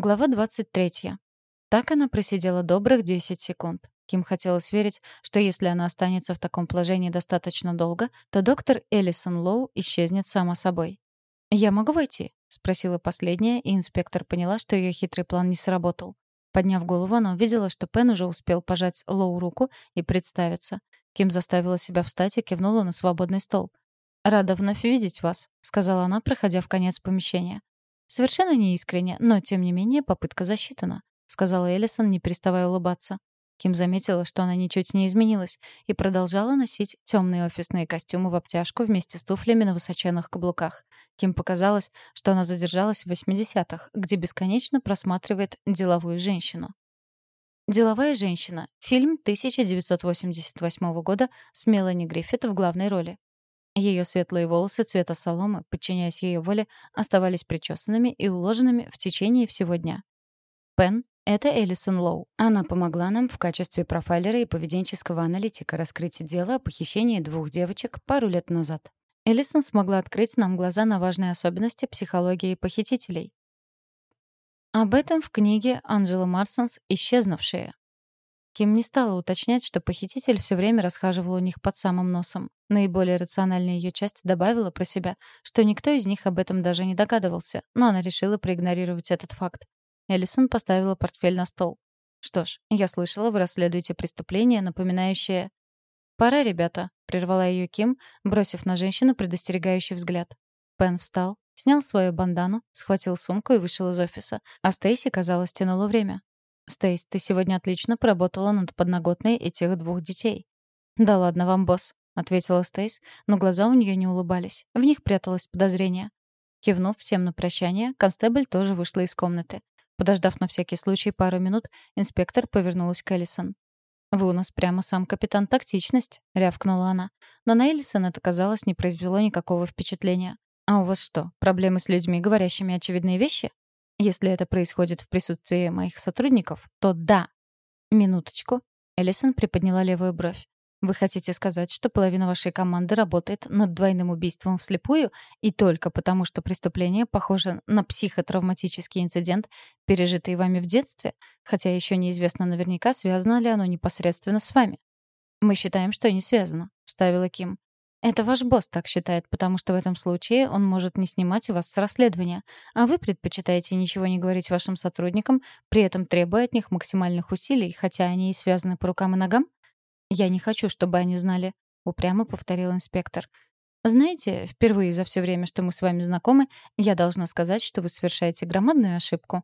Глава 23. Так она просидела добрых 10 секунд. Ким хотелось верить, что если она останется в таком положении достаточно долго, то доктор Элисон Лоу исчезнет сама собой. «Я могу войти?» — спросила последняя, и инспектор поняла, что ее хитрый план не сработал. Подняв голову, она увидела, что Пен уже успел пожать Лоу руку и представиться. Ким заставила себя встать и кивнула на свободный стол. «Рада вновь видеть вас», — сказала она, проходя в конец помещения. Совершенно неискренне, но, тем не менее, попытка засчитана, сказала Эллисон, не переставая улыбаться. Ким заметила, что она ничуть не изменилась и продолжала носить темные офисные костюмы в обтяжку вместе с туфлями на высоченных каблуках. Ким показалось, что она задержалась в 80-х, где бесконечно просматривает деловую женщину. «Деловая женщина» — фильм 1988 года с Мелани Гриффит в главной роли. Ее светлые волосы цвета соломы, подчиняясь ее воле, оставались причесанными и уложенными в течение всего дня. Пен — это Элисон Лоу. Она помогла нам в качестве профайлера и поведенческого аналитика раскрыть дело о похищении двух девочек пару лет назад. Элисон смогла открыть нам глаза на важные особенности психологии похитителей. Об этом в книге Анджела Марсонс «Исчезнувшие». Ким не стала уточнять, что похититель все время расхаживал у них под самым носом. Наиболее рациональная ее часть добавила про себя, что никто из них об этом даже не догадывался, но она решила проигнорировать этот факт. Эллисон поставила портфель на стол. «Что ж, я слышала, вы расследуете преступление, напоминающее...» «Пора, ребята», — прервала ее Ким, бросив на женщину предостерегающий взгляд. Пен встал, снял свою бандану, схватил сумку и вышел из офиса, а Стейси, казалось, тянула время. «Стейс, ты сегодня отлично поработала над подноготной этих двух детей». «Да ладно вам, босс», — ответила Стейс, но глаза у нее не улыбались. В них пряталось подозрение. Кивнув всем на прощание, констебль тоже вышла из комнаты. Подождав на всякий случай пару минут, инспектор повернулась к Эллисон. «Вы у нас прямо сам капитан тактичность», — рявкнула она. Но на Эллисон это, казалось, не произвело никакого впечатления. «А у вас что, проблемы с людьми, говорящими очевидные вещи?» Если это происходит в присутствии моих сотрудников, то да. Минуточку. Элисон приподняла левую бровь. Вы хотите сказать, что половина вашей команды работает над двойным убийством вслепую и только потому, что преступление похоже на психотравматический инцидент, пережитый вами в детстве, хотя еще неизвестно наверняка, связано ли оно непосредственно с вами? Мы считаем, что не связано, вставила Ким. Это ваш босс так считает, потому что в этом случае он может не снимать вас с расследования, а вы предпочитаете ничего не говорить вашим сотрудникам, при этом требуя от них максимальных усилий, хотя они и связаны по рукам и ногам? Я не хочу, чтобы они знали, упрямо повторил инспектор. Знаете, впервые за все время, что мы с вами знакомы, я должна сказать, что вы совершаете громадную ошибку.